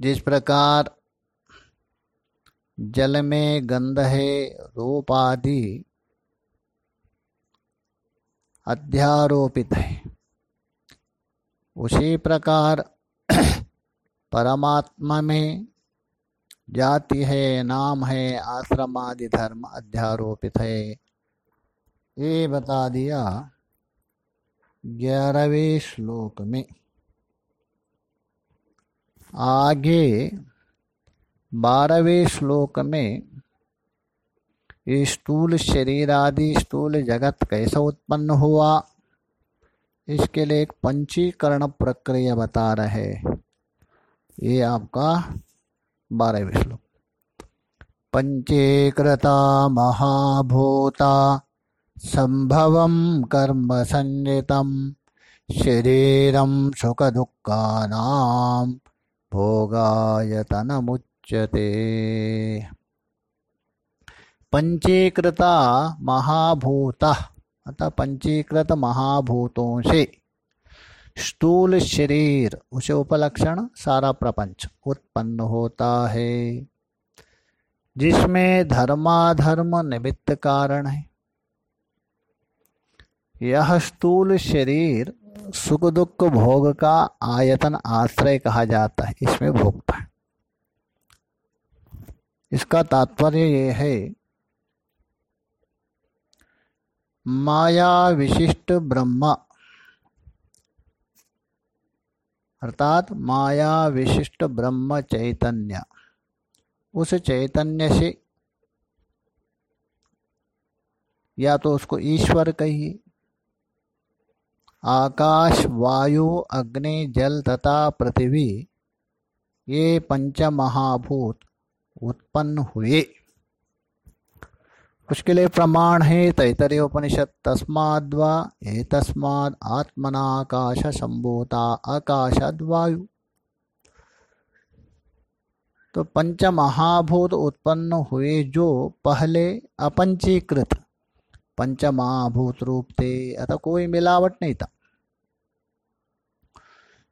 जिस प्रकार जल में गंध है रूप आदि अध्यारोपित है। उसी प्रकार परमात्मा में जाति है, नाम है, आश्रम आदि धर्म अध्यारोपित है। ये बता दिया ग्यारहवें श्लोक में। आगे बारहवें श्लोक में स्थूल शरीर आदि, स्थूल जगत कैसा उत्पन्न हुआ? इसके लिए एक पंचीकरण प्रक्रिया बता रहे ये आपका बारहवें श्लोक। पंचीकृता महाभूता संभव कर्म संयतम शरीरम सुख दुःखानां भोगायतनमुच्यते। पंचीकृता महाभूत, अतः पंचीकृत महाभूतों से स्थूल शरीर, उसे उपलक्षण सारा प्रपंच उत्पन्न होता है। जिसमें धर्माधर्म निमित्त कारण है। यह स्थूल शरीर सुख दुख भोग का आयतन आश्रय कहा जाता है, इसमें भोगता है इसका तात्पर्य यह है, माया विशिष्ट ब्रह्म, अर्थात माया विशिष्ट ब्रह्म चैतन्य, उस चैतन्य से या तो उसको ईश्वर कहिए आकाश वायु अग्नि जल तथा पृथ्वी, ये पंच महाभूत उत्पन्न हुए। उसके लिए प्रमाण है तैतरीय उपनिषद तस्माद्वा ये तस्माद आत्मनाकाश संभूता आकाशाद वायु तो पंच महाभूत उत्पन्न हुए जो पहले अपंचीकृत पंच महाभूत रूप थे अतः कोई मिलावट नहीं था।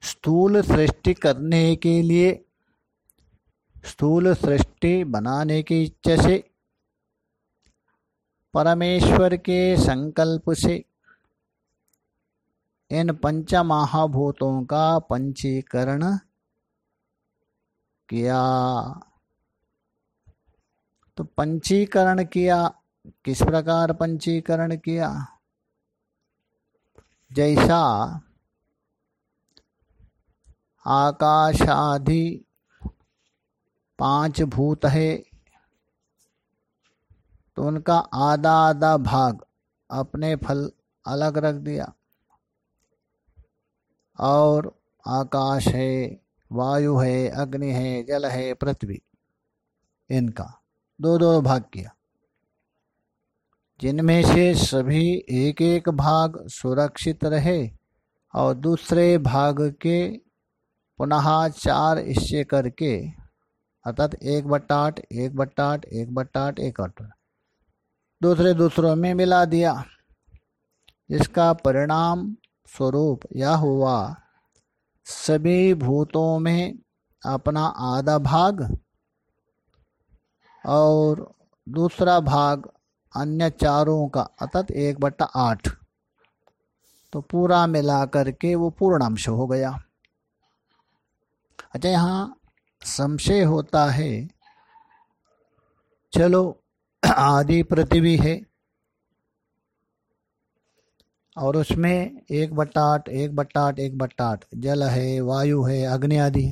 स्थूल सृष्टि करने के लिए, स्थूल सृष्टि बनाने की इच्छा से, परमेश्वर के संकल्प से, इन पंच महाभूतों का पंचीकरण किया। तो पंचीकरण किया किस प्रकार पंचीकरण किया? जैसा आकाश आदि पाँच भूत है तो उनका आधा आधा भाग अपने फल अलग रख दिया। और आकाश है, वायु है, अग्नि है, जल है, पृथ्वी, इनका दो दो भाग किया। जिनमें से सभी एक एक भाग सुरक्षित रहे और दूसरे भाग के पुनः चार हिस्से करके, अर्थात एक बट्टा आठ एक बट्टा आठ एक बट्टा आठ एक बट्टा दूसरे दूसरों में मिला दिया इसका परिणाम स्वरूप यह हुआ, सभी भूतों में अपना आधा भाग और दूसरा भाग अन्य चारों का, अर्थात एक बट्टा आठ। तो पूरा मिला करके वो पूर्णांश हो गया। अच्छा यहाँ संशय होता है, चलो, आदि पृथ्वी है, और उसमें एक बट्टा आठ, एक बट्टा आठ, एक बट्टा आठ, जल है, वायु है, अग्नि आदि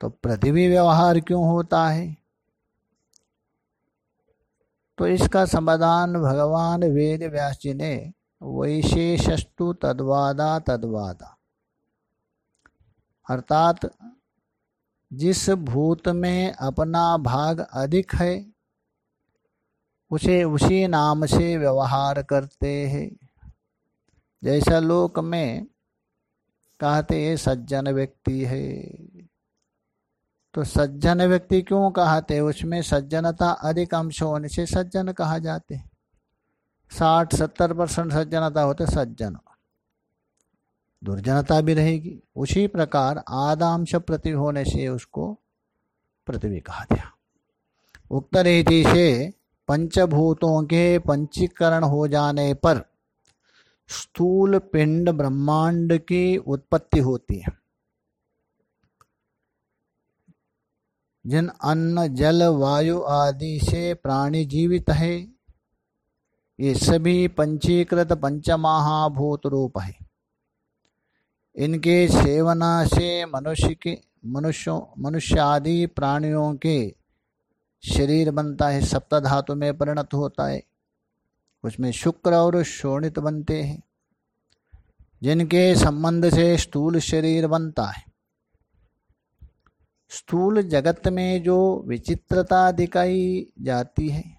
तो पृथ्वी व्यवहार क्यों होता है? तो इसका समाधान भगवान वेद व्यास जी ने वैशेषस्तु तद्वादा तद्वादा। अर्थात जिस भूत में अपना भाग अधिक है, उसे उसी नाम से व्यवहार करते हैं। जैसा लोक में कहते सज्जन व्यक्ति है। तो सज्जन व्यक्ति क्यों कहते उसमें सज्जनता अधिक अंश होने से सज्जन कहा जाते साठ, सत्तर परसेंट सज्जनता होते सज्जन। दुर्जनता भी रहेगी। उसी प्रकार आदांश प्रति होने से उसको पृथ्वी कहा गया। उक्त रीति से पंचभूतों के पंचीकरण हो जाने पर स्थूल पिंड ब्रह्मांड की उत्पत्ति होती है। जिन अन्न, जल, वायु आदि से प्राणी जीवित है, ये सभी पंचीकृत पंचमहाभूत रूप है। इनके सेवना से मनुष्य के, मनुष्यों मनुष्य आदि प्राणियों के शरीर बनता है, सप्त धातु में परिणत होता है। उसमें शुक्र और शोणित बनते हैं। जिनके संबंध से स्थूल शरीर बनता है। स्थूल जगत में जो विचित्रता दिखाई जाती है,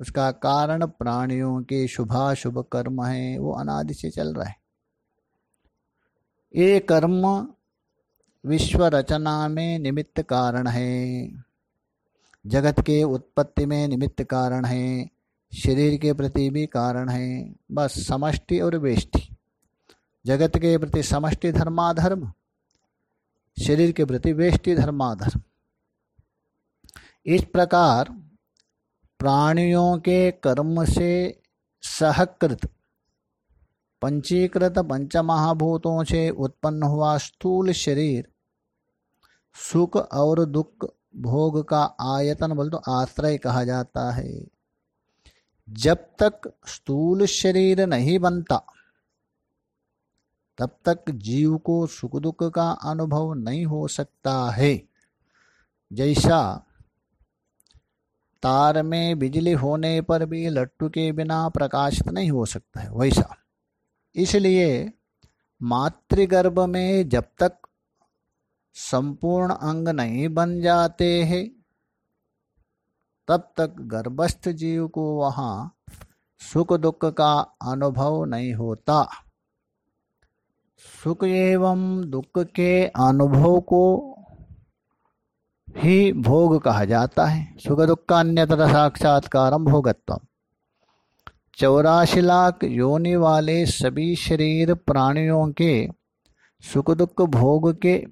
उसका कारण प्राणियों के शुभाशुभ कर्म है, वो अनादि से चल रहा है। ये कर्म विश्व रचना में निमित्त कारण है, जगत के उत्पत्ति में निमित्त कारण है, शरीर के प्रति भी कारण है, बस समष्टि और वेष्टि। जगत के प्रति समष्टि धर्माधर्म। शरीर के प्रति वेष्टि धर्माधर्म। इस प्रकार प्राणियों के कर्म से सहकृत, पंचीकृत पंचमहाभूतों से उत्पन्न हुआ स्थूल शरीर, सुख और दुख भोग का आयतन बोल तो आश्रय कहा जाता है। जब तक स्थूल शरीर नहीं बनता तब तक जीव को सुख दुख का अनुभव नहीं हो सकता है। जैसा तार में बिजली होने पर भी लट्टू के बिना प्रकाशित नहीं हो सकता है, वैसा। इसलिए मातृगर्भ में जब तक संपूर्ण अंग नहीं बन जाते हैं, तब तक गर्भस्थ जीव को वहाँ सुख दुख का अनुभव नहीं होता। सुख एवं दुख के अनुभव को ही भोग कहा जाता है। सुख दुख का अन्यतर साक्षात्कार भोगत्व चौरासी लाख योनि वाले सभी शरीर प्राणियों के सुख दुख भोग के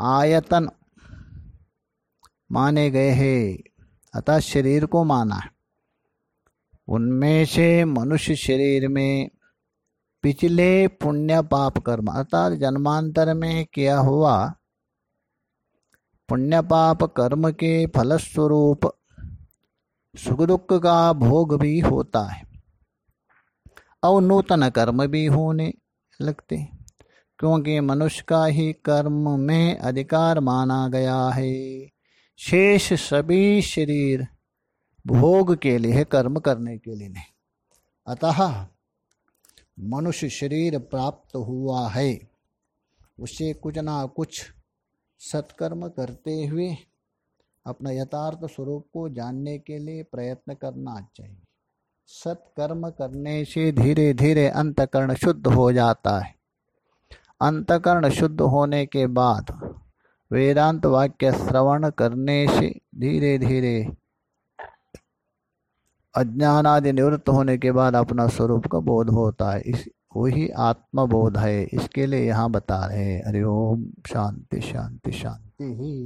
आयतन माने गए हैं, अतः शरीर को माना। है उनमें से मनुष्य शरीर में पिछले पुण्य पाप कर्म, अर्थात जन्मांतर में किया हुआ पुण्य पाप कर्म के फलस्वरूप सुख दुख का भोग भी होता है। और नूतन कर्म भी होने लगते क्योंकि मनुष्य का ही कर्म में अधिकार माना गया है। शेष सभी शरीर भोग के लिए, कर्म करने के लिए नहीं। अतः मनुष्य शरीर प्राप्त हुआ है। उसे कुछ ना कुछ सत्कर्म करते हुए अपना यथार्थ स्वरूप को जानने के लिए प्रयत्न करना चाहिए। सत्कर्म करने से धीरे धीरे अंतकरण शुद्ध हो जाता है। अंतकरण शुद्ध होने के बाद वेदांत वाक्य श्रवण करने से धीरे धीरे अज्ञान आदि निवृत्त होने के बाद अपना स्वरूप का बोध होता है। इस, वही आत्मबोध है। इसके लिए यहाँ बता रहे हरिओम शांति शांति शांति। ही